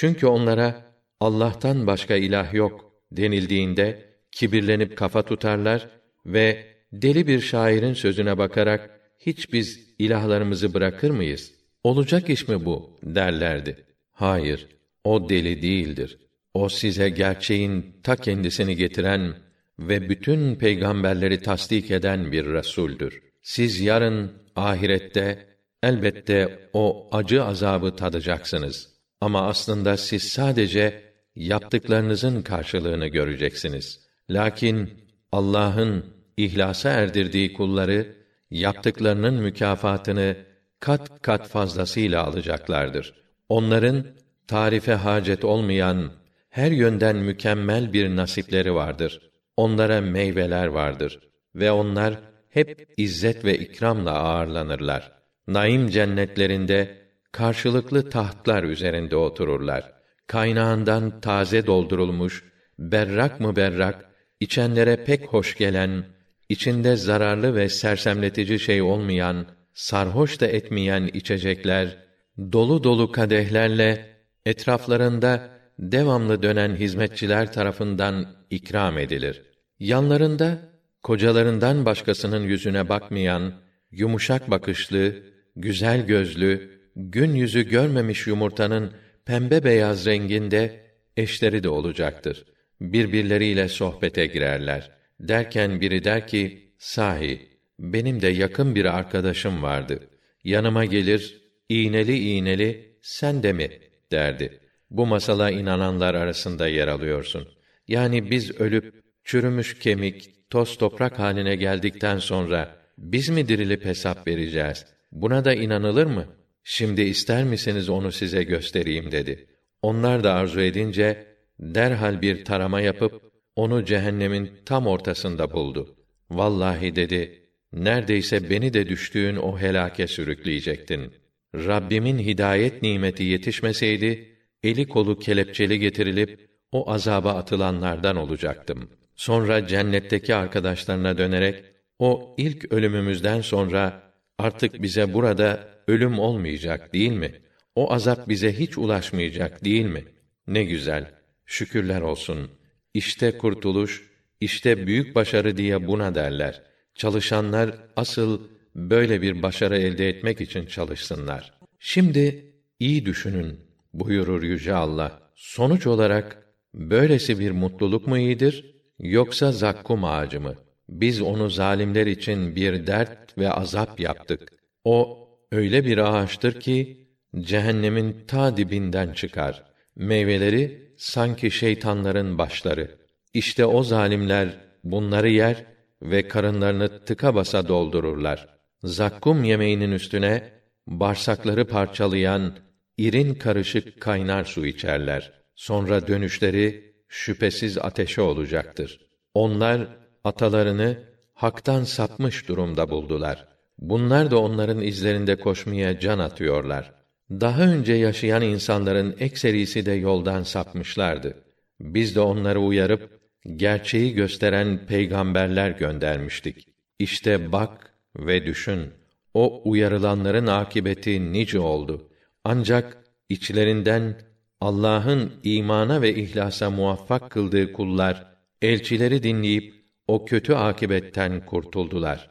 Çünkü onlara Allah'tan başka ilah yok denildiğinde kibirlenip kafa tutarlar ve deli bir şairin sözüne bakarak hiç biz ilahlarımızı bırakır mıyız? Olacak iş mi bu derlerdi. Hayır, o deli değildir. O size gerçeğin ta kendisini getiren ve bütün peygamberleri tasdik eden bir resuldür. Siz yarın ahirette elbette o acı azabı tadacaksınız. Ama aslında siz sadece yaptıklarınızın karşılığını göreceksiniz. Lakin Allah'ın ihlasa erdirdiği kulları yaptıklarının mükafatını kat kat fazlasıyla alacaklardır. Onların tarife hacet olmayan her yönden mükemmel bir nasipleri vardır. Onlara meyveler vardır ve onlar hep izzet ve ikramla ağırlanırlar. Naim cennetlerinde karşılıklı tahtlar üzerinde otururlar. Kaynağından taze doldurulmuş, berrak mı berrak, içenlere pek hoş gelen, içinde zararlı ve sersemletici şey olmayan, sarhoş da etmeyen içecekler, dolu dolu kadehlerle etraflarında devamlı dönen hizmetçiler tarafından ikram edilir. Yanlarında kocalarından başkasının yüzüne bakmayan, yumuşak bakışlı, güzel gözlü, gün yüzü görmemiş yumurtanın pembe beyaz renginde eşleri de olacaktır. Birbirleriyle sohbete girerler. Derken biri der ki, sahi, benim de yakın bir arkadaşım vardı. Yanıma gelir, iğneli iğneli, sen de mi? derdi. Bu masala inananlar arasında yer alıyorsun. Yani biz ölüp, çürümüş kemik, toz toprak haline geldikten sonra, biz mi dirilip hesap vereceğiz? Buna da inanılır mı? Şimdi ister misiniz onu size göstereyim dedi. Onlar da arzu edince, derhal bir tarama yapıp, onu cehennemin tam ortasında buldu. Vallahi dedi, neredeyse beni de düştüğün o helake sürükleyecektin. Rabbimin hidayet nimeti yetişmeseydi, eli kolu kelepçeli getirilip, o azaba atılanlardan olacaktım. Sonra cennetteki arkadaşlarına dönerek, o ilk ölümümüzden sonra, artık bize burada ölüm olmayacak değil mi? O azap bize hiç ulaşmayacak değil mi? Ne güzel. Şükürler olsun. İşte kurtuluş, işte büyük başarı diye buna derler. Çalışanlar asıl böyle bir başarı elde etmek için çalışsınlar. Şimdi iyi düşünün buyurur yüce Allah. Sonuç olarak böylesi bir mutluluk mu iyidir yoksa zakkum ağacı mı? Biz onu zalimler için bir dert ve azap yaptık. O öyle bir ağaçtır ki cehennemin ta dibinden çıkar. Meyveleri sanki şeytanların başları. İşte o zalimler bunları yer ve karınlarını tıka basa doldururlar. Zakkum yemeğinin üstüne bağırsakları parçalayan irin karışık kaynar su içerler. Sonra dönüşleri şüphesiz ateşe olacaktır. Onlar atalarını haktan sapmış durumda buldular. Bunlar da onların izlerinde koşmaya can atıyorlar. Daha önce yaşayan insanların ekserisi de yoldan sapmışlardı. Biz de onları uyarıp gerçeği gösteren peygamberler göndermiştik. İşte bak ve düşün. O uyarılanların akibeti nice oldu. Ancak içlerinden Allah'ın imana ve ihlasa muvaffak kıldığı kullar elçileri dinleyip o kötü akibetten kurtuldular.